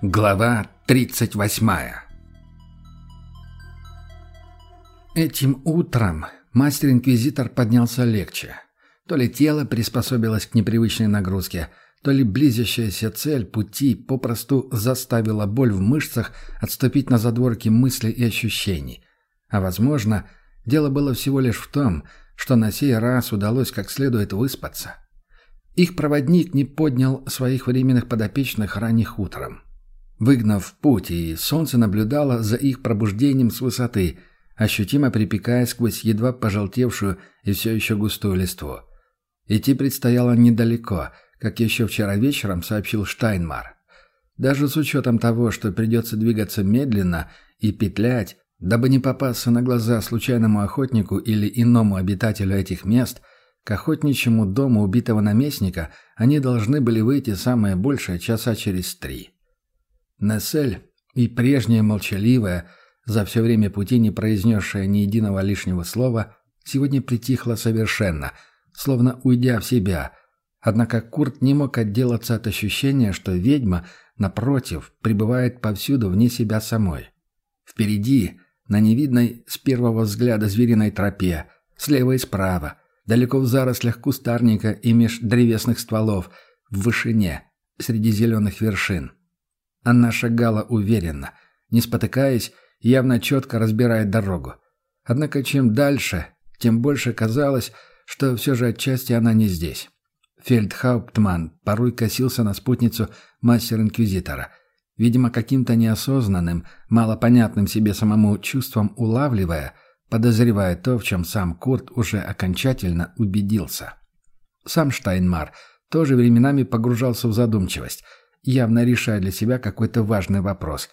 Глава 38 Этим утром мастер-инквизитор поднялся легче. То ли тело приспособилось к непривычной нагрузке, то ли близящаяся цель пути попросту заставила боль в мышцах отступить на задворки мыслей и ощущений. А возможно, дело было всего лишь в том, что на сей раз удалось как следует выспаться. Их проводник не поднял своих временных подопечных ранних утром. Выгнав путь, и солнце наблюдало за их пробуждением с высоты, ощутимо припекая сквозь едва пожелтевшую и все еще густую листву. Идти предстояло недалеко, как еще вчера вечером сообщил Штайнмар. Даже с учетом того, что придется двигаться медленно и петлять, дабы не попасться на глаза случайному охотнику или иному обитателю этих мест, к охотничьему дому убитого наместника они должны были выйти самое большее часа через три. Нессель и прежняя молчаливая, за все время пути не произнесшая ни единого лишнего слова, сегодня притихла совершенно, словно уйдя в себя. Однако Курт не мог отделаться от ощущения, что ведьма, напротив, пребывает повсюду вне себя самой. Впереди, на невидной с первого взгляда звериной тропе, слева и справа, далеко в зарослях кустарника и меж древесных стволов, в вышине, среди зеленых вершин. Она шагала уверенно, не спотыкаясь, явно четко разбирая дорогу. Однако чем дальше, тем больше казалось, что все же отчасти она не здесь. Фельдхауптман порой косился на спутницу мастер-инквизитора, видимо, каким-то неосознанным, малопонятным себе самому чувством улавливая, подозревая то, в чем сам Курт уже окончательно убедился. Сам Штайнмар тоже временами погружался в задумчивость – явно решая для себя какой-то важный вопрос.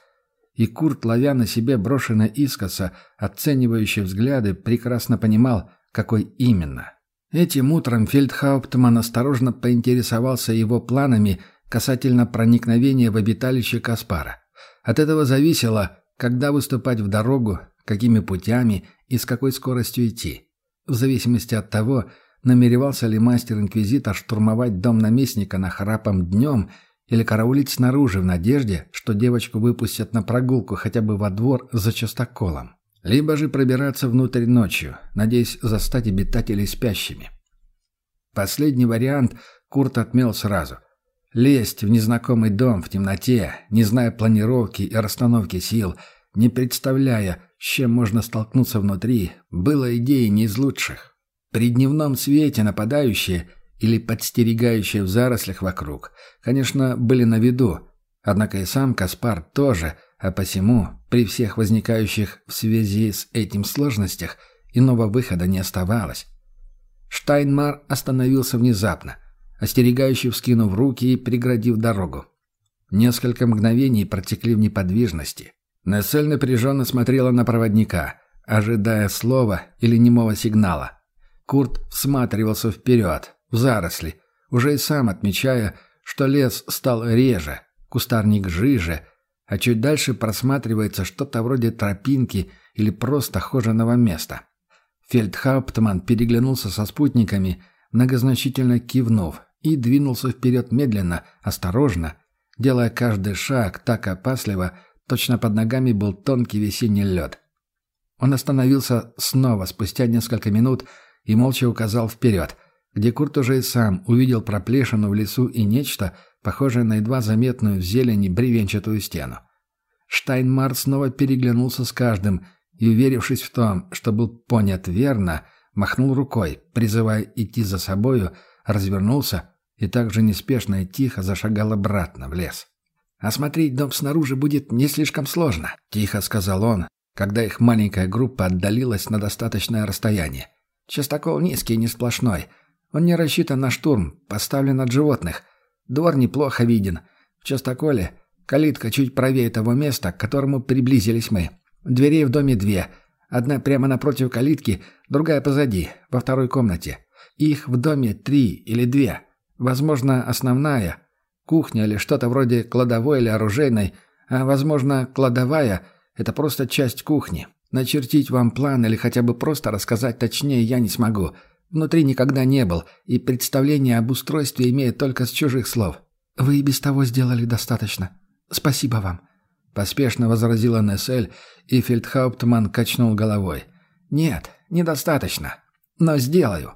И Курт, ловя на себе брошенные искоса, оценивающие взгляды, прекрасно понимал, какой именно. Этим утром Фельдхауптман осторожно поинтересовался его планами касательно проникновения в обиталище Каспара. От этого зависело, когда выступать в дорогу, какими путями и с какой скоростью идти. В зависимости от того, намеревался ли мастер-инквизитор штурмовать дом наместника на храпом днем или караулить снаружи в надежде, что девочку выпустят на прогулку хотя бы во двор за частоколом. Либо же пробираться внутрь ночью, надеясь застать обитателей спящими. Последний вариант Курт отмел сразу. Лезть в незнакомый дом в темноте, не зная планировки и расстановки сил, не представляя, с чем можно столкнуться внутри, было идеей не из лучших. При дневном свете нападающие – или подстерегающие в зарослях вокруг, конечно, были на виду, однако и сам Каспар тоже, а посему, при всех возникающих в связи с этим сложностях, иного выхода не оставалось. Штайнмар остановился внезапно, остерегающий вскинув руки и преградив дорогу. Несколько мгновений протекли в неподвижности. Нессель напряженно смотрела на проводника, ожидая слова или немого сигнала. Курт всматривался вперед, в заросли, уже и сам отмечая, что лес стал реже, кустарник жиже, а чуть дальше просматривается что-то вроде тропинки или просто хоженого места. Фельдхауптман переглянулся со спутниками, многозначительно кивнув, и двинулся вперед медленно, осторожно, делая каждый шаг так опасливо, точно под ногами был тонкий весенний лед. Он остановился снова спустя несколько минут и молча указал вперед, где Курт уже и сам увидел проплешину в лесу и нечто, похожее на едва заметную в зелени бревенчатую стену. Штайнмар снова переглянулся с каждым и, уверившись в том, что был понят верно, махнул рукой, призывая идти за собою, развернулся и также неспешно и тихо зашагал обратно в лес. «Осмотреть дом снаружи будет не слишком сложно», — тихо сказал он, когда их маленькая группа отдалилась на достаточное расстояние. «Частокол низкий не сплошной, он не рассчитан на штурм, поставлен от животных. Двор неплохо виден. В частоколе калитка чуть правее того места, к которому приблизились мы. Дверей в доме две. Одна прямо напротив калитки, другая позади, во второй комнате. Их в доме три или две. Возможно, основная. Кухня или что-то вроде кладовой или оружейной. А, возможно, кладовая – это просто часть кухни. Начертить вам план или хотя бы просто рассказать точнее я не смогу – Внутри никогда не был, и представление об устройстве имеет только с чужих слов. Вы и без того сделали достаточно. Спасибо вам», — поспешно возразила Нессель, и фельдхауптман качнул головой. «Нет, недостаточно. Но сделаю».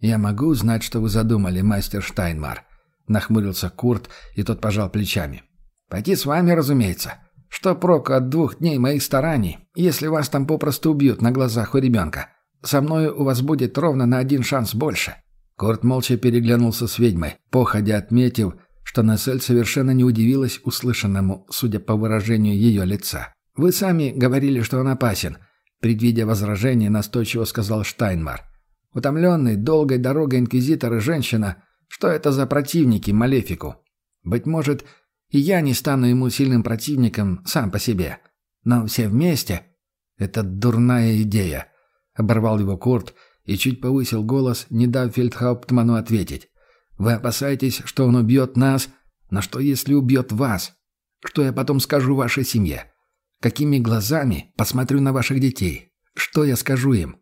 «Я могу узнать, что вы задумали, мастер Штайнмар?» — нахмурился Курт, и тот пожал плечами. «Пойти с вами, разумеется. Что проку от двух дней моих стараний, если вас там попросту убьют на глазах у ребенка? Со мною у вас будет ровно на один шанс больше». Курт молча переглянулся с ведьмой, походя отметив, что Насель совершенно не удивилась услышанному, судя по выражению ее лица. «Вы сами говорили, что он опасен», — предвидя возражение, настойчиво сказал Штайнмар. «Утомленный долгой дорогой инквизитор и женщина, что это за противники Малефику? Быть может, и я не стану ему сильным противником сам по себе. Но все вместе — это дурная идея», — оборвал его Курт и чуть повысил голос, не дав фельдхауптману ответить. «Вы опасаетесь, что он убьет нас, но что если убьет вас? Что я потом скажу вашей семье? Какими глазами посмотрю на ваших детей? Что я скажу им?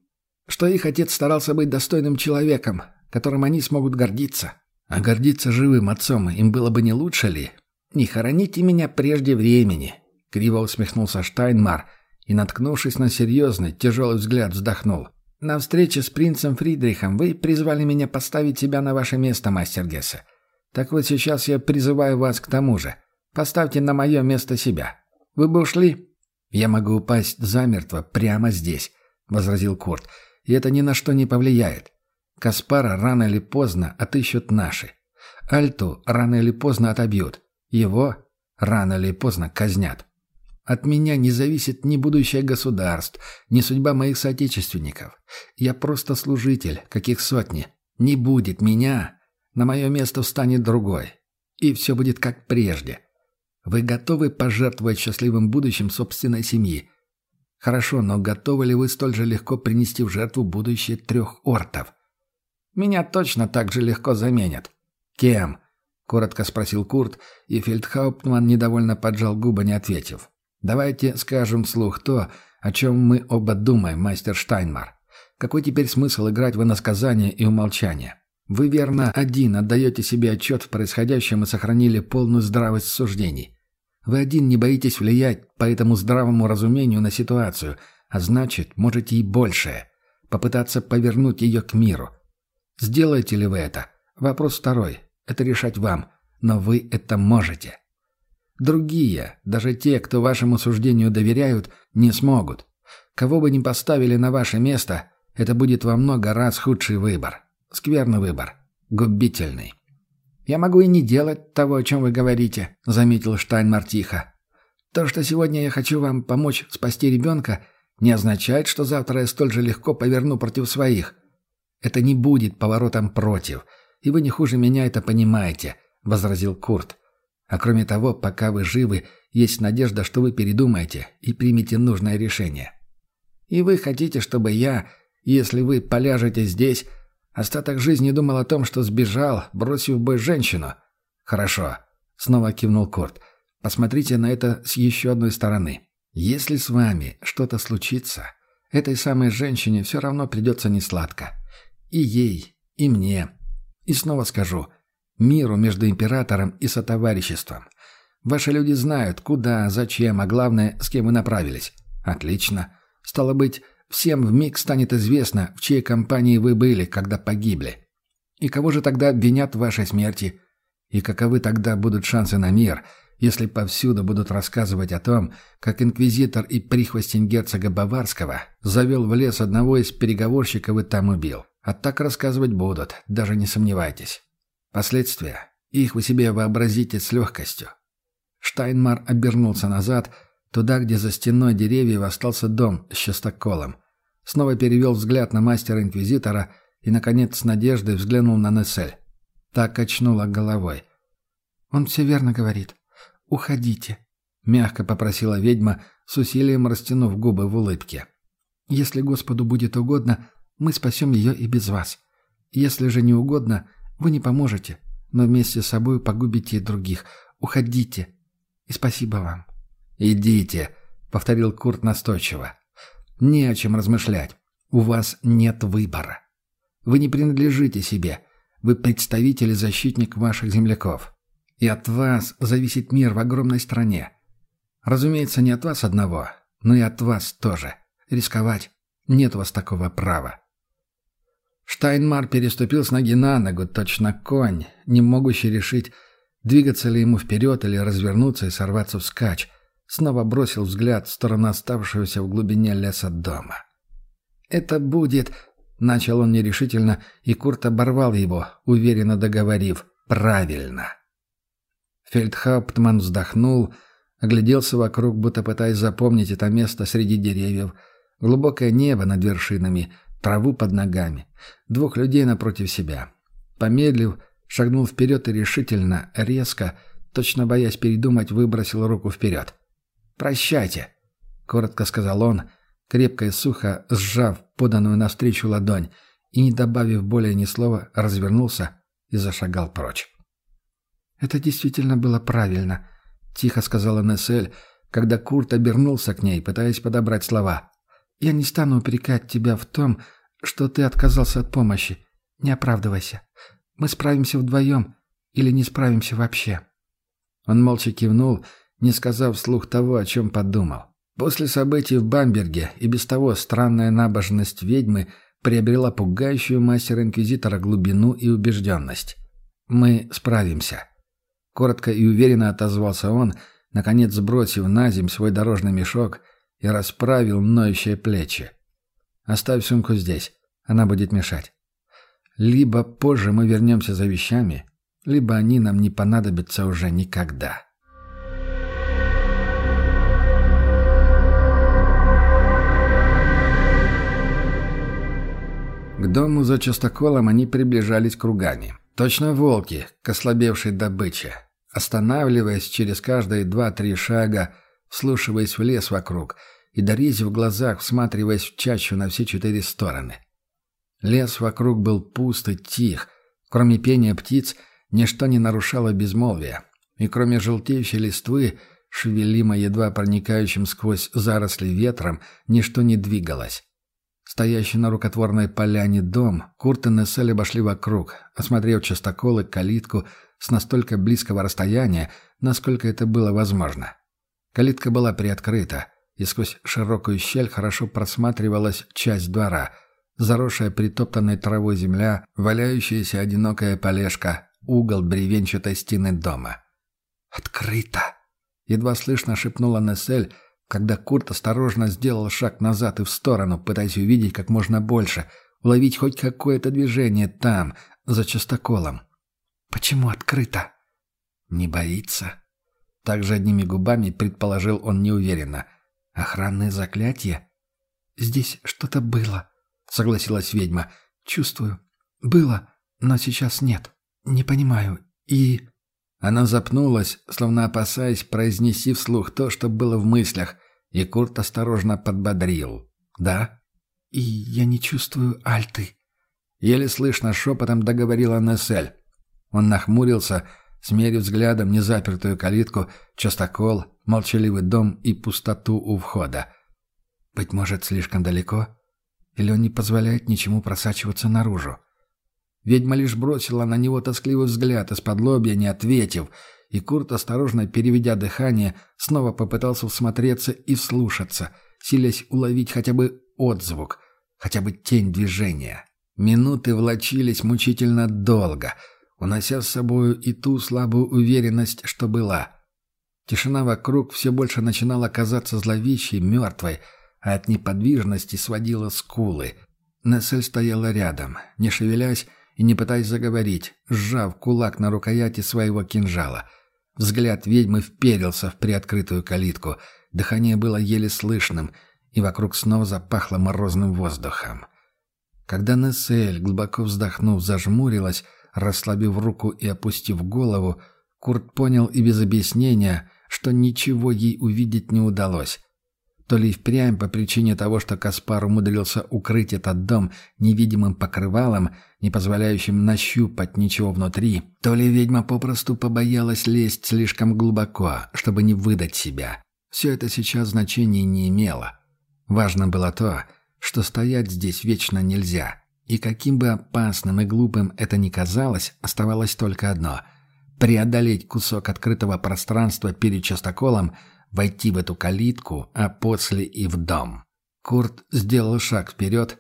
Что их отец старался быть достойным человеком, которым они смогут гордиться? А гордиться живым отцом им было бы не лучше ли? Не хороните меня прежде времени!» Криво усмехнулся Штайнмар и, наткнувшись на серьезный, тяжелый взгляд, вздохнул. На встрече с принцем Фридрихом вы призвали меня поставить себя на ваше место, мастер Гессе. Так вот сейчас я призываю вас к тому же. Поставьте на мое место себя. Вы бы ушли?» «Я могу упасть замертво прямо здесь», — возразил Курт. «И это ни на что не повлияет. Каспара рано или поздно отыщут наши. Альту рано или поздно отобьют. Его рано или поздно казнят. От меня не зависит ни будущее государств, ни судьба моих соотечественников. Я просто служитель, каких сотни. Не будет меня, на мое место встанет другой. И все будет как прежде. Вы готовы пожертвовать счастливым будущим собственной семьи? Хорошо, но готовы ли вы столь же легко принести в жертву будущее трех ортов? Меня точно так же легко заменят. Кем? Коротко спросил Курт, и фельдхауптман недовольно поджал губы, не ответив. Давайте скажем вслух то, о чем мы оба думаем, мастер Штайнмар. Какой теперь смысл играть в иносказание и умолчание? Вы, верно, один отдаете себе отчет в происходящем и сохранили полную здравость суждений. Вы один не боитесь влиять по этому здравому разумению на ситуацию, а значит, можете и большее. Попытаться повернуть ее к миру. Сделаете ли вы это? Вопрос второй. Это решать вам. Но вы это можете. Другие, даже те, кто вашему суждению доверяют, не смогут. Кого бы ни поставили на ваше место, это будет во много раз худший выбор. Скверный выбор. Губительный. «Я могу и не делать того, о чем вы говорите», — заметил Штайнмар тихо. «То, что сегодня я хочу вам помочь спасти ребенка, не означает, что завтра я столь же легко поверну против своих. Это не будет поворотом против, и вы не хуже меня это понимаете», — возразил Курт. А кроме того, пока вы живы, есть надежда, что вы передумаете и примете нужное решение. И вы хотите, чтобы я, если вы поляжете здесь, остаток жизни думал о том, что сбежал, бросив бой женщину? Хорошо, снова кивнул Корт. Посмотрите на это с еще одной стороны. Если с вами что-то случится, этой самой женщине все равно придется несладко. И ей, и мне. И снова скажу – Миру между императором и сотовариществом. Ваши люди знают, куда, зачем, а главное, с кем вы направились. Отлично. Стало быть, всем вмиг станет известно, в чьей компании вы были, когда погибли. И кого же тогда обвинят в вашей смерти? И каковы тогда будут шансы на мир, если повсюду будут рассказывать о том, как инквизитор и прихвостень герцога Баварского завел в лес одного из переговорщиков и там убил? А так рассказывать будут, даже не сомневайтесь. Последствия. Их вы себе вообразите с легкостью. Штайнмар обернулся назад, туда, где за стеной деревьев остался дом с частоколом. Снова перевел взгляд на мастера-инквизитора и, наконец, с надеждой взглянул на Нессель. Так качнула головой. «Он все верно говорит. Уходите», — мягко попросила ведьма, с усилием растянув губы в улыбке. «Если Господу будет угодно, мы спасем ее и без вас. Если же не угодно, вы не поможете, но вместе с собой погубите и других. Уходите. И спасибо вам». «Идите», — повторил Курт настойчиво. «Не о чем размышлять. У вас нет выбора. Вы не принадлежите себе. Вы представитель и защитник ваших земляков. И от вас зависит мир в огромной стране. Разумеется, не от вас одного, но и от вас тоже. Рисковать нет у вас такого права. Штайнмар переступил с ноги на ногу, точно конь, не могущий решить, двигаться ли ему вперед или развернуться и сорваться вскачь. Снова бросил взгляд в сторону оставшегося в глубине леса дома. «Это будет...» — начал он нерешительно, и Курт оборвал его, уверенно договорив «правильно». Фельдхауптман вздохнул, огляделся вокруг, будто пытаясь запомнить это место среди деревьев, глубокое небо над вершинами, траву под ногами, двух людей напротив себя. Помедлив, шагнул вперед и решительно, резко, точно боясь передумать, выбросил руку вперед. «Прощайте», — коротко сказал он, крепко и сухо сжав поданную навстречу ладонь и, не добавив более ни слова, развернулся и зашагал прочь. «Это действительно было правильно», — тихо сказала Нессель, когда Курт обернулся к ней, пытаясь подобрать слова. «Я не стану упрекать тебя в том, что ты отказался от помощи. Не оправдывайся. Мы справимся вдвоем или не справимся вообще». Он молча кивнул, не сказав вслух того, о чем подумал. После событий в Бамберге и без того странная набожность ведьмы приобрела пугающую мастера-инквизитора глубину и убежденность. «Мы справимся». Коротко и уверенно отозвался он, наконец сбросив на земь свой дорожный мешок и расправил ноющие плечи. «Оставь сумку здесь, она будет мешать. Либо позже мы вернемся за вещами, либо они нам не понадобятся уже никогда». К дому за частоколом они приближались кругами. Точно волки, к ослабевшей добыче. Останавливаясь через каждые два-три шага, вслушиваясь в лес вокруг и дорезь в глазах, всматриваясь в чащу на все четыре стороны. Лес вокруг был пуст и тих. Кроме пения птиц, ничто не нарушало безмолвия. И кроме желтеющей листвы, шевелимо едва проникающим сквозь заросли ветром, ничто не двигалось. Стоящий на рукотворной поляне дом, Курт и Нессель обошли вокруг, осмотрев частокол и калитку с настолько близкого расстояния, насколько это было возможно. Калитка была приоткрыта, и сквозь широкую щель хорошо просматривалась часть двора, заросшая притоптанной травой земля, валяющаяся одинокая полежка, угол бревенчатой стены дома. «Открыто!» — едва слышно шепнула Нессель, когда Курт осторожно сделал шаг назад и в сторону, пытаясь увидеть как можно больше, уловить хоть какое-то движение там, за частоколом. «Почему открыто?» «Не боится?» Также одними губами предположил он неуверенно. «Охранное заклятие?» «Здесь что-то было», — согласилась ведьма. «Чувствую. Было, но сейчас нет. Не понимаю. И...» Она запнулась, словно опасаясь произнести вслух то, что было в мыслях, и Курт осторожно подбодрил. «Да?» «И я не чувствую альты», — еле слышно шепотом договорила Нессель. Он нахмурился, смерив взглядом незапертую калитку, частокол, молчаливый дом и пустоту у входа. «Быть может, слишком далеко? Или он не позволяет ничему просачиваться наружу?» Ведьма лишь бросила на него тоскливый взгляд из-под лобья, не ответив, и Курт, осторожно переведя дыхание, снова попытался всмотреться и вслушаться, силясь уловить хотя бы отзвук, хотя бы тень движения. Минуты влочились мучительно долго, унося с собою и ту слабую уверенность, что была. Тишина вокруг все больше начинала казаться зловещей, мертвой, а от неподвижности сводила скулы. Нессель стояла рядом, не шевелясь, и не пытаясь заговорить, сжав кулак на рукояти своего кинжала. Взгляд ведьмы вперился в приоткрытую калитку, дыхание было еле слышным, и вокруг снова запахло морозным воздухом. Когда Нессель, глубоко вздохнув, зажмурилась, расслабив руку и опустив голову, Курт понял и без объяснения, что ничего ей увидеть не удалось. То ли впрямь по причине того, что Каспар умудрился укрыть этот дом невидимым покрывалом, не позволяющим нащупать ничего внутри, то ли ведьма попросту побоялась лезть слишком глубоко, чтобы не выдать себя. Все это сейчас значения не имело. Важно было то, что стоять здесь вечно нельзя. И каким бы опасным и глупым это ни казалось, оставалось только одно — преодолеть кусок открытого пространства перед частоколом, войти в эту калитку, а после и в дом. Курт сделал шаг вперед,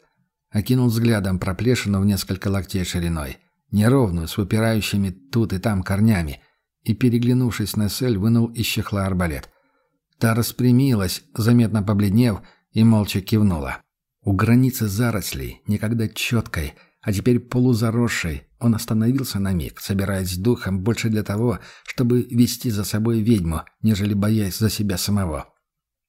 окинул взглядом проплешину в несколько локтей шириной, неровную, с выпирающими тут и там корнями, и, переглянувшись на сель, вынул из чехла арбалет. Та распрямилась, заметно побледнев, и молча кивнула. У границы зарослей, никогда четкой, а теперь полузаросшей, он остановился на миг, собираясь с духом больше для того, чтобы вести за собой ведьму, нежели боясь за себя самого.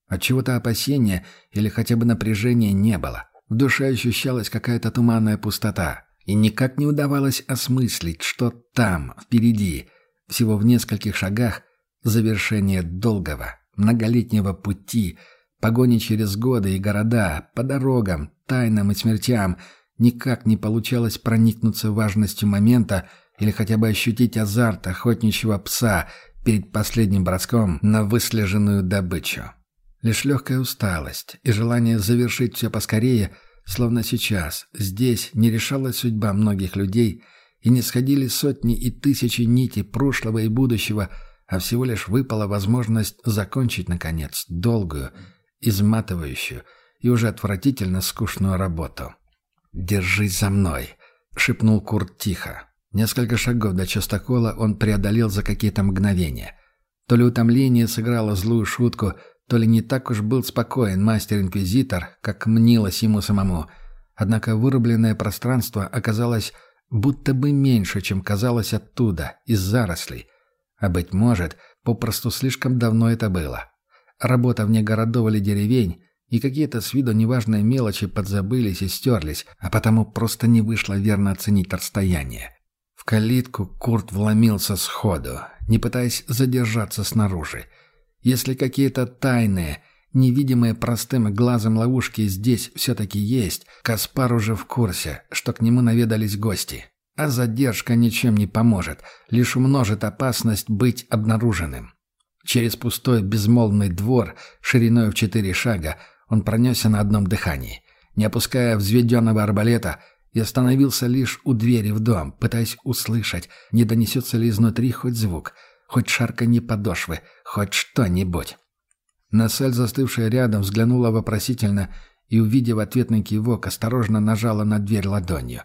Отчего-то опасения или хотя бы напряжения не было. В душе ощущалась какая-то туманная пустота, и никак не удавалось осмыслить, что там, впереди, всего в нескольких шагах, завершение долгого, многолетнего пути, погони через годы и города, по дорогам, тайнам и смертям, никак не получалось проникнуться важностью момента или хотя бы ощутить азарт охотничьего пса перед последним броском на выслеженную добычу. Лишь легкая усталость и желание завершить все поскорее, словно сейчас, здесь не решалась судьба многих людей, и не сходили сотни и тысячи нитей прошлого и будущего, а всего лишь выпала возможность закончить, наконец, долгую, изматывающую и уже отвратительно скучную работу. «Держись за мной», — шепнул Курт тихо. Несколько шагов до частокола он преодолел за какие-то мгновения. То ли утомление сыграло злую шутку — то ли не так уж был спокоен мастер-инквизитор, как мнилось ему самому. Однако вырубленное пространство оказалось будто бы меньше, чем казалось оттуда, из зарослей. А, быть может, попросту слишком давно это было. Работа вне городов или деревень и какие-то с виду неважные мелочи подзабылись и стерлись, а потому просто не вышло верно оценить расстояние. В калитку Курт вломился сходу, не пытаясь задержаться снаружи. Если какие-то тайные, невидимые простым глазом ловушки здесь все-таки есть, Каспар уже в курсе, что к нему наведались гости. А задержка ничем не поможет, лишь умножит опасность быть обнаруженным. Через пустой безмолвный двор, шириной в четыре шага, он пронесся на одном дыхании. Не опуская взведенного арбалета, и остановился лишь у двери в дом, пытаясь услышать, не донесется ли изнутри хоть звук — Хоть шарканье подошвы, хоть что-нибудь. Насель, застывшая рядом, взглянула вопросительно и, увидев ответный кивок, осторожно нажала на дверь ладонью.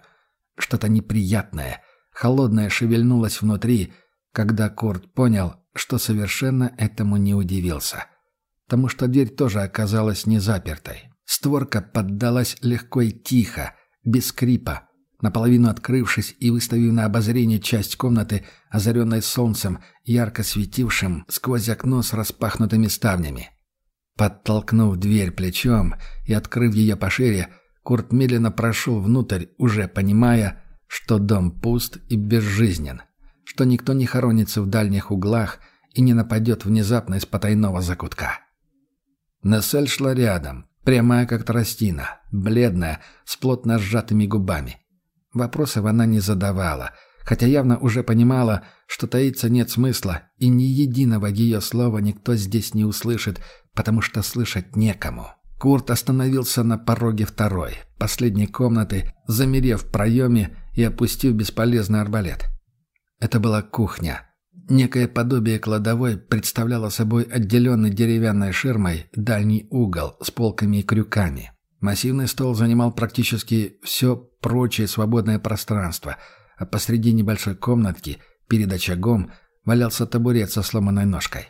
Что-то неприятное, холодное шевельнулось внутри, когда Курт понял, что совершенно этому не удивился. Потому что дверь тоже оказалась не запертой. Створка поддалась легко и тихо, без скрипа, наполовину открывшись и выставив на обозрение часть комнаты, озаренной солнцем, ярко светившим сквозь окно с распахнутыми ставнями. Подтолкнув дверь плечом и открыв ее пошире, Курт медленно прошел внутрь, уже понимая, что дом пуст и безжизнен, что никто не хоронится в дальних углах и не нападет внезапно из потайного закутка. Нессель шла рядом, прямая как тростина, бледная, с плотно сжатыми губами. Вопросов она не задавала, хотя явно уже понимала, что таиться нет смысла, и ни единого ее слова никто здесь не услышит, потому что слышать некому. Курт остановился на пороге второй, последней комнаты, замерев в проеме и опустив бесполезный арбалет. Это была кухня. Некое подобие кладовой представляло собой отделенный деревянной ширмой дальний угол с полками и крюками. Массивный стол занимал практически все прочее свободное пространство, а посреди небольшой комнатки, перед очагом, валялся табурет со сломанной ножкой.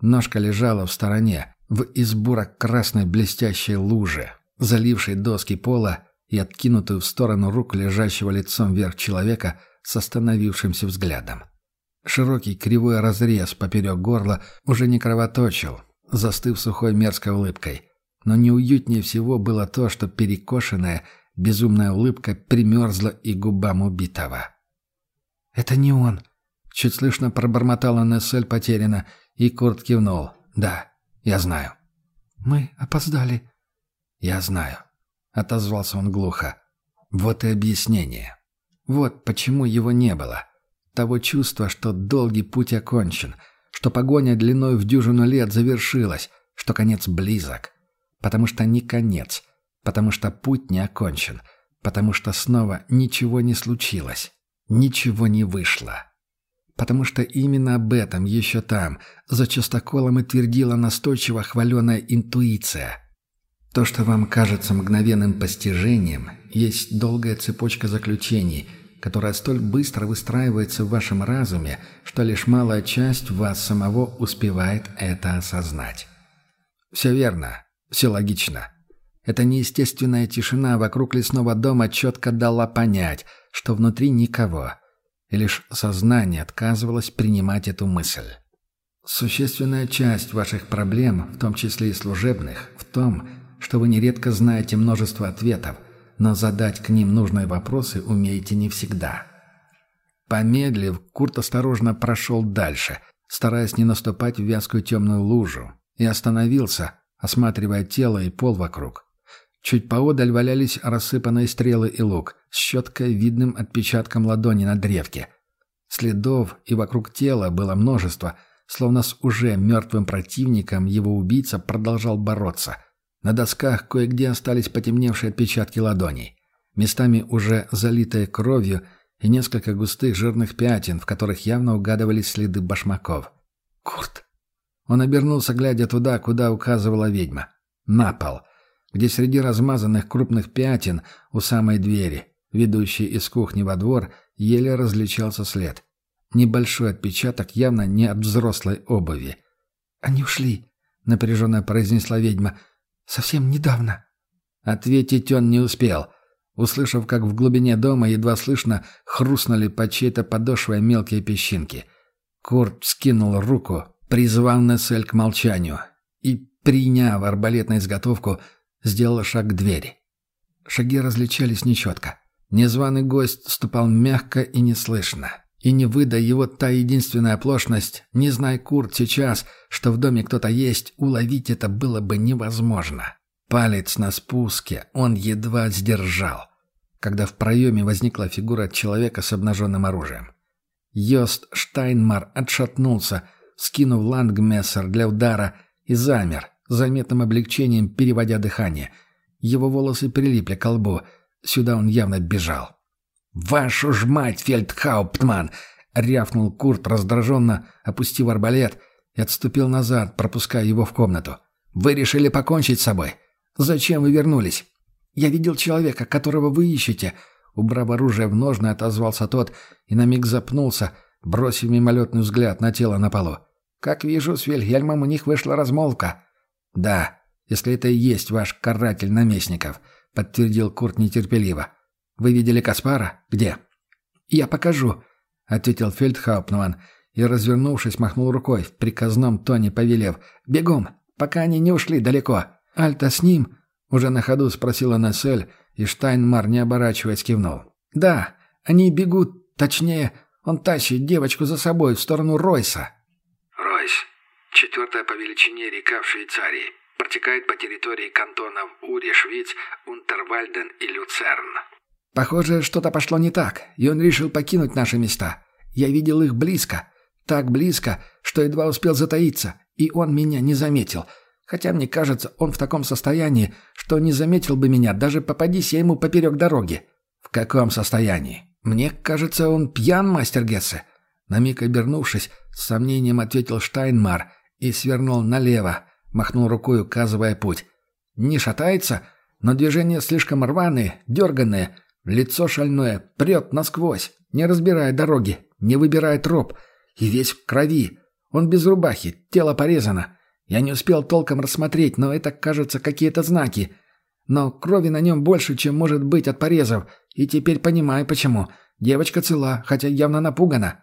Ножка лежала в стороне, в избурок красной блестящей лужи, залившей доски пола и откинутую в сторону рук лежащего лицом вверх человека с остановившимся взглядом. Широкий кривой разрез поперек горла уже не кровоточил, застыв сухой мерзкой улыбкой – но неуютнее всего было то, что перекошенная, безумная улыбка примерзла и губам убитого. «Это не он», — чуть слышно пробормотала Нессель потеряно, и Курт кивнул. «Да, я знаю». «Мы опоздали». «Я знаю», — отозвался он глухо. «Вот и объяснение. Вот почему его не было. Того чувства, что долгий путь окончен, что погоня длиной в дюжину лет завершилась, что конец близок. Потому что не конец, потому что путь не окончен, потому что снова ничего не случилось, ничего не вышло. потому что именно об этом еще там, за частоколом и твердила настойчиво хваленая интуиция. То, что вам кажется мгновенным постижением, есть долгая цепочка заключений, которая столь быстро выстраивается в вашем разуме, что лишь малая часть вас самого успевает это осознать. Все верно, все логично. Эта неестественная тишина вокруг лесного дома четко дала понять, что внутри никого – и лишь сознание отказывалось принимать эту мысль. Существенная часть ваших проблем, в том числе и служебных, в том, что вы нередко знаете множество ответов, но задать к ним нужные вопросы умеете не всегда. Помедлив, Курт осторожно прошел дальше, стараясь не наступать в вязкую темную лужу, и остановился, осматривая тело и пол вокруг. Чуть поодаль валялись рассыпанные стрелы и лук, с щеткой видным отпечатком ладони на древке. Следов и вокруг тела было множество, словно с уже мертвым противником его убийца продолжал бороться. На досках кое-где остались потемневшие отпечатки ладоней, местами уже залитые кровью и несколько густых жирных пятен, в которых явно угадывались следы башмаков. «Курт!» Он обернулся, глядя туда, куда указывала ведьма. «На пол!» где среди размазанных крупных пятен у самой двери, ведущей из кухни во двор, еле различался след. Небольшой отпечаток явно не от взрослой обуви. «Они ушли», — напряженно произнесла ведьма. «Совсем недавно». Ответить он не успел, услышав, как в глубине дома едва слышно хрустнули под чьей-то подошвой мелкие песчинки. Курт скинул руку, призвал Нессель к молчанию и, приняв арбалет на изготовку, сделала шаг к двери. Шаги различались нечетко. Незваный гость ступал мягко и неслышно. И не выдай его та единственная оплошность, не знай Курт сейчас, что в доме кто-то есть, уловить это было бы невозможно. Палец на спуске он едва сдержал, когда в проеме возникла фигура человека с обнаженным оружием. Йост Штайнмар отшатнулся, скинув лангмессер для удара, и замер, заметным облегчением переводя дыхание. Его волосы прилипли к лбу. Сюда он явно бежал. «Вашу ж мать, фельдхауптман!» — рявкнул Курт раздраженно, опустив арбалет, и отступил назад, пропуская его в комнату. «Вы решили покончить с собой? Зачем вы вернулись?» «Я видел человека, которого вы ищете», Убрав оружие в ножны, отозвался тот и на миг запнулся, бросив мимолетный взгляд на тело на полу. «Как вижу, с Вильгельмом у них вышла размолвка. «Да, если это и есть ваш каратель наместников», — подтвердил Курт нетерпеливо. «Вы видели Каспара? Где?» «Я покажу», — ответил Фельдхауптман и, развернувшись, махнул рукой, в приказном тоне повелев. «Бегом, пока они не ушли далеко. Альта с ним?» — уже на ходу спросила Нассель, и Штайнмар, не оборачиваясь, кивнул. «Да, они бегут, точнее, он тащит девочку за собой в сторону Ройса». «Ройс, Четвертая по величине река в Швейцарии. Протекает по территории кантонов Ури, Швиц, Унтервальден и Люцерн. Похоже, что-то пошло не так, и он решил покинуть наши места. Я видел их близко. Так близко, что едва успел затаиться, и он меня не заметил. Хотя, мне кажется, он в таком состоянии, что не заметил бы меня, даже попадись я ему поперек дороги. В каком состоянии? Мне кажется, он пьян, мастер Гессе. На миг обернувшись, с сомнением ответил Штайнмар и свернул налево, махнул рукой, указывая путь. Не шатается, но движения слишком рваные, дерганные, лицо шальное, прет насквозь, не разбирая дороги, не выбирая троп, и весь в крови. Он без рубахи, тело порезано. Я не успел толком рассмотреть, но это, кажется, какие-то знаки. Но крови на нем больше, чем может быть от порезов, и теперь понимаю, почему. Девочка цела, хотя явно напугана.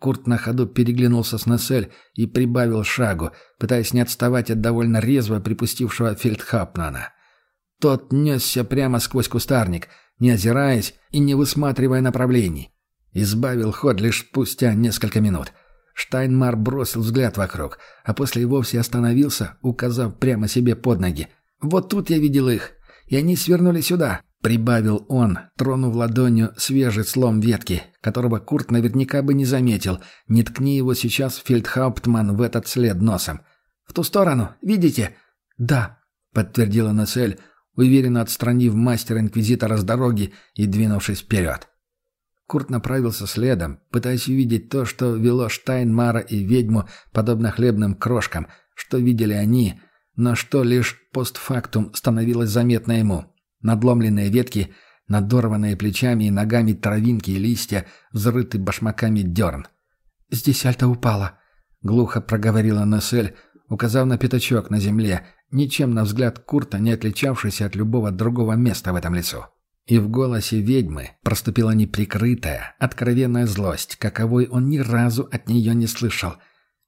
Курт на ходу переглянулся с Нессель и прибавил шагу, пытаясь не отставать от довольно резво припустившего фельдхапнана. Тот несся прямо сквозь кустарник, не озираясь и не высматривая направлений. Избавил ход лишь спустя несколько минут. Штайнмар бросил взгляд вокруг, а после вовсе остановился, указав прямо себе под ноги. «Вот тут я видел их, и они свернули сюда. — прибавил он, тронув ладонью свежий слом ветки, которого Курт наверняка бы не заметил, не ткни его сейчас фельдхауптман в этот след носом. «В ту сторону, видите?» «Да», — подтвердила Нессель, уверенно отстранив мастера-инквизитора с дороги и двинувшись вперед. Курт направился следом, пытаясь увидеть то, что вело Штайнмара и ведьму, подобно хлебным крошкам, что видели они, но что лишь постфактум становилось заметно ему. Надломленные ветки, надорванные плечами и ногами травинки и листья, взрыты башмаками дерн. «Здесь Альта упала», — глухо проговорила Нессель, указав на пятачок на земле, ничем, на взгляд Курта, не отличавшийся от любого другого места в этом лесу. И в голосе ведьмы проступила неприкрытая, откровенная злость, каковой он ни разу от нее не слышал.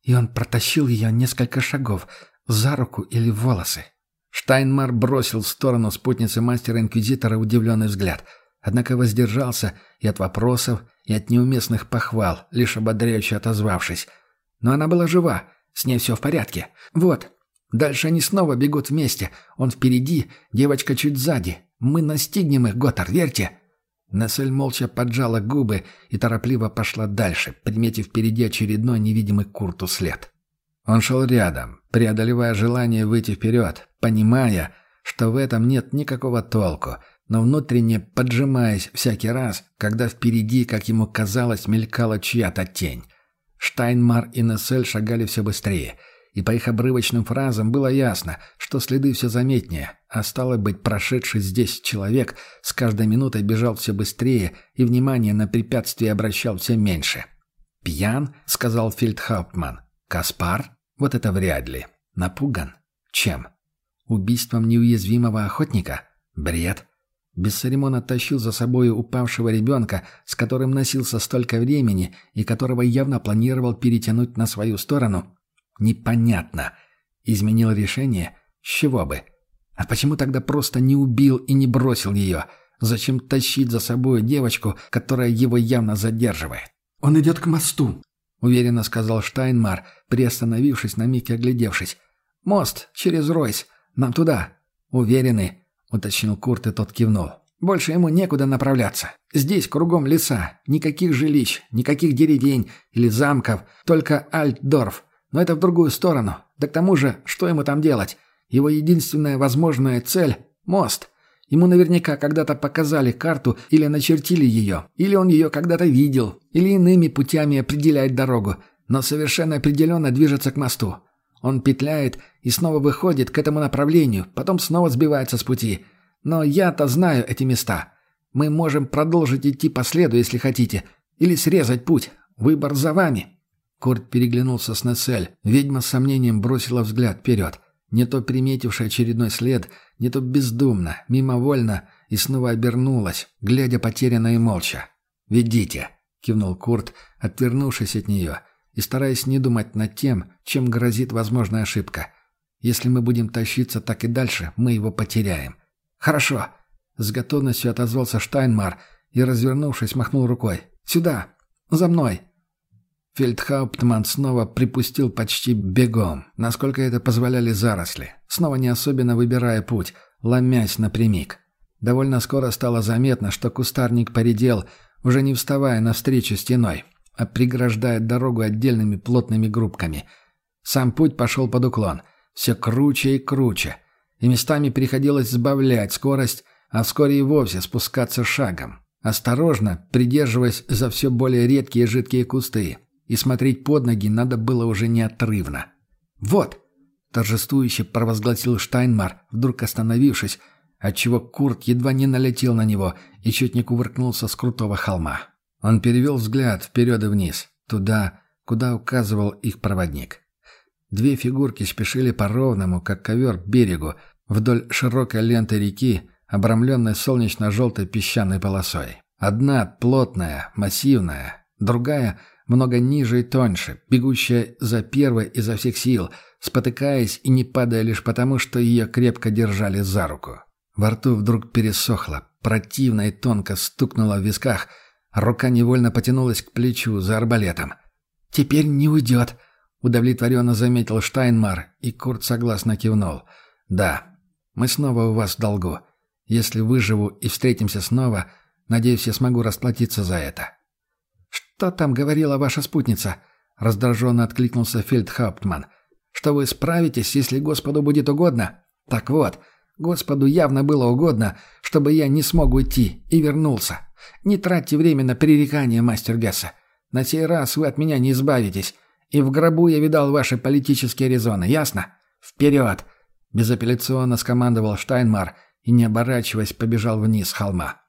И он протащил ее несколько шагов, за руку или волосы. Штайнмар бросил в сторону спутницы мастера-инквизитора удивленный взгляд, однако воздержался и от вопросов, и от неуместных похвал, лишь ободряюще отозвавшись. Но она была жива, с ней все в порядке. Вот, дальше они снова бегут вместе, он впереди, девочка чуть сзади, мы настигнем их, Готтер, верьте!» Нессель молча поджала губы и торопливо пошла дальше, приметив впереди очередной невидимый Курту след. Он шел рядом, преодолевая желание выйти вперед, понимая, что в этом нет никакого толку, но внутренне поджимаясь всякий раз, когда впереди, как ему казалось, мелькала чья-то тень. Штайнмар и Нессель шагали все быстрее — и по их обрывочным фразам было ясно, что следы все заметнее, а стало быть, прошедший здесь человек с каждой минутой бежал все быстрее и внимание на препятствия обращал все меньше. «Пьян?» — сказал фельдхауптман. «Каспар? Вот это вряд ли. Напуган? Чем? Убийством неуязвимого охотника? Бред?» Без церемона тащил за собой упавшего ребенка, с которым носился столько времени и которого явно планировал перетянуть на свою сторону, Непонятно. Изменил решение? С чего бы? А почему тогда просто не убил и не бросил ее? Зачем тащить за собой девочку, которая его явно задерживает? «Он идет к мосту», — уверенно сказал Штайнмар, приостановившись на миг и оглядевшись. «Мост через Ройс. Нам туда». «Уверены», — уточнил Курт, и тот кивнул. «Больше ему некуда направляться. Здесь кругом леса, никаких жилищ, никаких деревень или замков, только Альтдорф, но это в другую сторону. Да к тому же, что ему там делать? Его единственная возможная цель — мост. Ему наверняка когда-то показали карту или начертили ее, или он ее когда-то видел, или иными путями определяет дорогу, но совершенно определенно движется к мосту. Он петляет и снова выходит к этому направлению, потом снова сбивается с пути. Но я-то знаю эти места. Мы можем продолжить идти по следу, если хотите, или срезать путь. Выбор за вами. Курт переглянулся с Нессель. Ведьма с сомнением бросила взгляд вперед. Не то приметивший очередной след, не то бездумно, мимовольно, и снова обернулась, глядя потерянно и молча. «Ведите», — кивнул Курт, отвернувшись от нее, и стараясь не думать над тем, чем грозит возможная ошибка. «Если мы будем тащиться так и дальше, мы его потеряем». «Хорошо», — с готовностью отозвался Штайнмар и, развернувшись, махнул рукой. «Сюда! За мной!» Фельдхауптман снова припустил почти бегом, насколько это позволяли заросли, снова не особенно выбирая путь, ломясь напрямик. Довольно скоро стало заметно, что кустарник поредел, уже не вставая навстречу стеной, а преграждая дорогу отдельными плотными группками. Сам путь пошел под уклон, все круче и круче, и местами приходилось сбавлять скорость, а вскоре и вовсе спускаться шагом, осторожно придерживаясь за все более редкие жидкие кусты, и смотреть под ноги надо было уже неотрывно. «Вот!» — торжествующе провозгласил Штайнмар, вдруг остановившись, отчего Курт едва не налетел на него и чуть не кувыркнулся с крутого холма. Он перевел взгляд вперед и вниз, туда, куда указывал их проводник. Две фигурки спешили по ровному, как ковер, берегу, вдоль широкой ленты реки, обрамленной солнечно-желтой песчаной полосой. Одна плотная, массивная, другая много ниже и тоньше, бегущая за первой изо всех сил, спотыкаясь и не падая лишь потому, что ее крепко держали за руку. Во рту вдруг пересохло, противно и тонко стукнуло в висках, рука невольно потянулась к плечу за арбалетом. «Теперь не уйдет», — удовлетворенно заметил Штайнмар, и Курт согласно кивнул. «Да, мы снова у вас в долгу. Если выживу и встретимся снова, надеюсь, я смогу расплатиться за это». «Что там говорила ваша спутница?» — раздраженно откликнулся фельдхауптман. «Что вы справитесь, если Господу будет угодно? Так вот, Господу явно было угодно, чтобы я не смог уйти и вернулся. Не тратьте время на пререкание, мастер Гесса. На сей раз вы от меня не избавитесь. И в гробу я видал ваши политические резоны, ясно? Вперед!» Безапелляционно скомандовал Штайнмар и, не оборачиваясь, побежал вниз холма.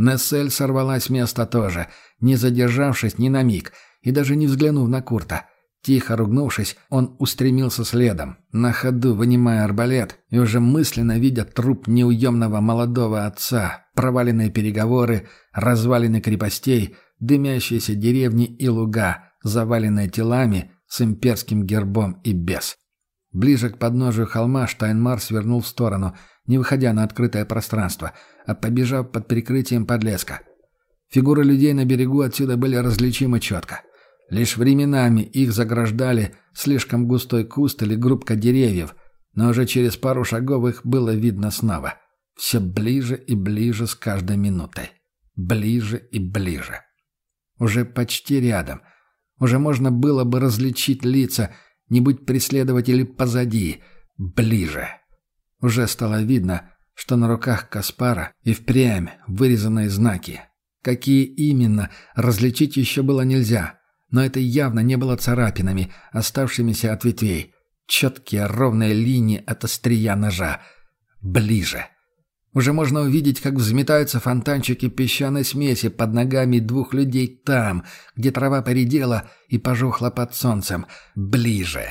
Нессель сорвалась с места тоже, не задержавшись ни на миг и даже не взглянув на Курта. Тихо ругнувшись, он устремился следом, на ходу вынимая арбалет и уже мысленно видя труп неуемного молодого отца, проваленные переговоры, развалины крепостей, дымящиеся деревни и луга, заваленные телами с имперским гербом и без. Ближе к подножию холма Штайнмар свернул в сторону, не выходя на открытое пространство, а побежав под прикрытием подлеска. Фигуры людей на берегу отсюда были различимы четко. Лишь временами их заграждали слишком густой куст или группка деревьев, но уже через пару шагов их было видно снова. Все ближе и ближе с каждой минутой. Ближе и ближе. Уже почти рядом. Уже можно было бы различить лица, не будь преследователей позади. Ближе. Уже стало видно, что на руках Каспара и впрямь вырезанные знаки. Какие именно, различить еще было нельзя — но это явно не было царапинами, оставшимися от ветвей. Четкие ровные линии от острия ножа. Ближе. Уже можно увидеть, как взметаются фонтанчики песчаной смеси под ногами двух людей там, где трава поредела и пожухла под солнцем. Ближе.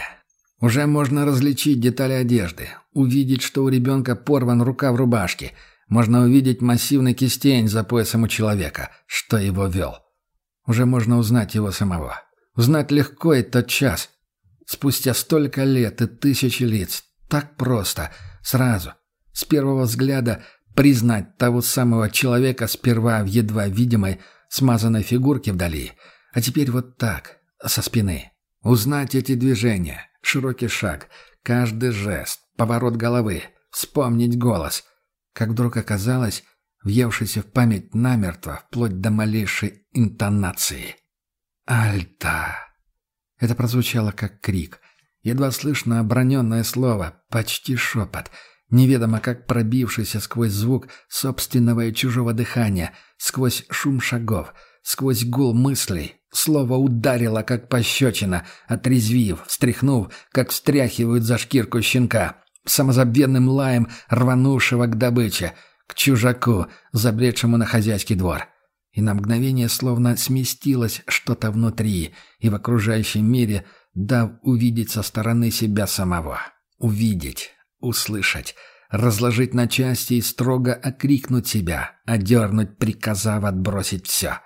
Уже можно различить детали одежды, увидеть, что у ребенка порван рука в рубашке. Можно увидеть массивный кистень за поясом у человека, что его вел. Уже можно узнать его самого. Узнать легко и час. Спустя столько лет и тысячи лиц. Так просто. Сразу. С первого взгляда признать того самого человека сперва в едва видимой, смазанной фигурке вдали. А теперь вот так, со спины. Узнать эти движения. Широкий шаг. Каждый жест. Поворот головы. Вспомнить голос. Как вдруг оказалось, въевшийся в память намертво, вплоть до малейшей интонации. «Альта!» Это прозвучало как крик. Едва слышно оброненное слово, почти шепот, неведомо как пробившийся сквозь звук собственного и чужого дыхания, сквозь шум шагов, сквозь гул мыслей. Слово ударило, как пощечина, отрезвив, встряхнув, как встряхивают за шкирку щенка, самозабвенным лаем рванувшего к добыче — к чужаку, забредшему на хозяйский двор. И на мгновение словно сместилось что-то внутри и в окружающем мире, дав увидеть со стороны себя самого. Увидеть, услышать, разложить на части и строго окрикнуть себя, одернуть, приказав отбросить все.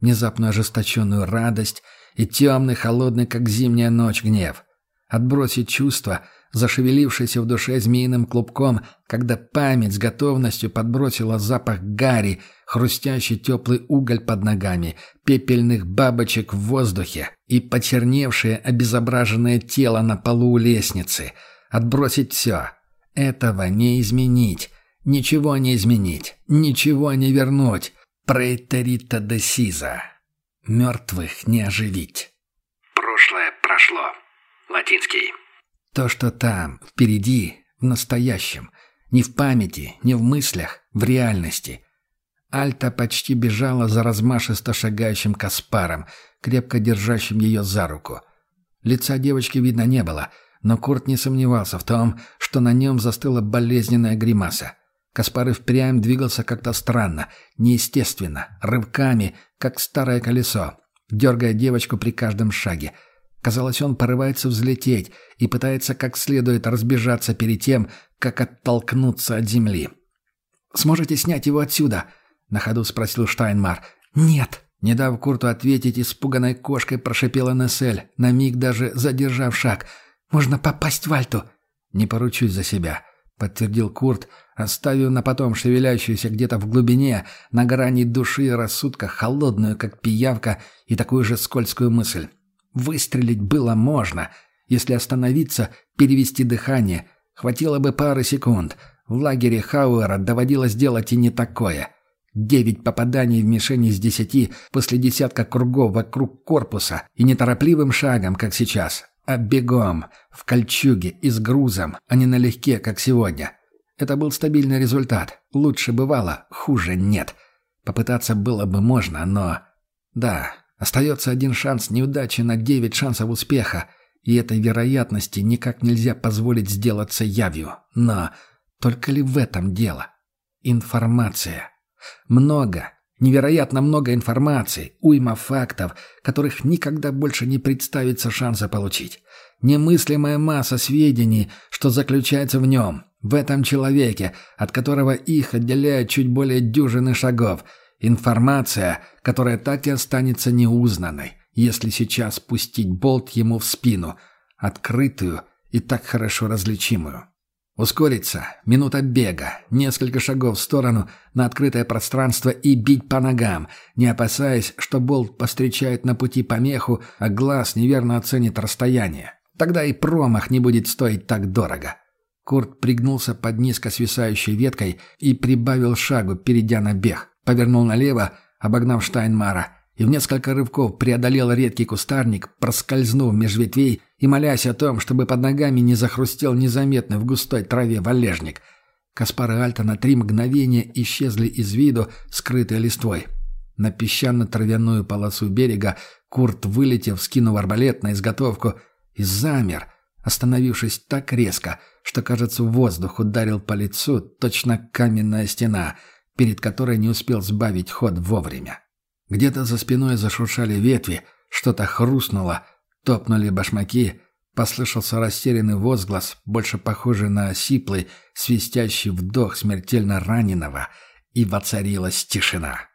Внезапную ожесточенную радость и темный, холодный, как зимняя ночь, гнев. Отбросить чувства, зашевелившийся в душе змеиным клубком, когда память с готовностью подбросила запах гари, хрустящий теплый уголь под ногами, пепельных бабочек в воздухе и почерневшее обезображенное тело на полу у лестницы. Отбросить все. Этого не изменить. Ничего не изменить. Ничего не вернуть. Прейтерита де Сиза. Мертвых не оживить. Прошлое прошло. Латинский. То, что там, впереди, в настоящем. Не в памяти, не в мыслях, в реальности. Альта почти бежала за размашисто шагающим Каспаром, крепко держащим ее за руку. Лица девочки видно не было, но Курт не сомневался в том, что на нем застыла болезненная гримаса. Каспар и впрямь двигался как-то странно, неестественно, рывками, как старое колесо, дергая девочку при каждом шаге — Казалось, он порывается взлететь и пытается как следует разбежаться перед тем, как оттолкнуться от земли. «Сможете снять его отсюда?» — на ходу спросил Штайнмар. «Нет». Не дав Курту ответить, испуганной кошкой прошипела Нессель, на миг даже задержав шаг. «Можно попасть в Альту». «Не поручусь за себя», — подтвердил Курт, оставив на потом шевелящуюся где-то в глубине, на грани души и рассудка, холодную, как пиявка, и такую же скользкую мысль. Выстрелить было можно. Если остановиться, перевести дыхание, хватило бы пары секунд. В лагере Хауэра доводилось делать и не такое. Девять попаданий в мишени из десяти после десятка кругов вокруг корпуса и неторопливым шагом, как сейчас, а бегом, в кольчуге и с грузом, а не налегке, как сегодня. Это был стабильный результат. Лучше бывало, хуже нет. Попытаться было бы можно, но... Да, остается один шанс неудачи на девять шансов успеха, и этой вероятности никак нельзя позволить сделаться явью. Но только ли в этом дело? Информация. Много, невероятно много информации, уйма фактов, которых никогда больше не представится шанса получить. Немыслимая масса сведений, что заключается в нем, в этом человеке, от которого их отделяют чуть более дюжины шагов. Информация, которая так и останется неузнанной, если сейчас пустить болт ему в спину, открытую и так хорошо различимую. Ускориться, минута бега, несколько шагов в сторону на открытое пространство и бить по ногам, не опасаясь, что болт постречает на пути помеху, а глаз неверно оценит расстояние. Тогда и промах не будет стоить так дорого. Курт пригнулся под низко свисающей веткой и прибавил шагу, перейдя на бег. Повернул налево, обогнав Штайнмара, и в несколько рывков преодолел редкий кустарник, проскользнув меж ветвей и молясь о том, чтобы под ногами не захрустел незаметный в густой траве валежник. Каспар и Альта на три мгновения исчезли из виду, скрытые листвой. На песчано-травяную полосу берега Курт, вылетев, скинув арбалет на изготовку, и замер, остановившись так резко, что, кажется, воздух ударил по лицу точно каменная стена, перед которой не успел сбавить ход вовремя. Где-то за спиной зашуршали ветви, что-то хрустнуло, топнули башмаки, послышался растерянный возглас, больше похожий на осиплый, свистящий вдох смертельно раненого, и воцарилась тишина.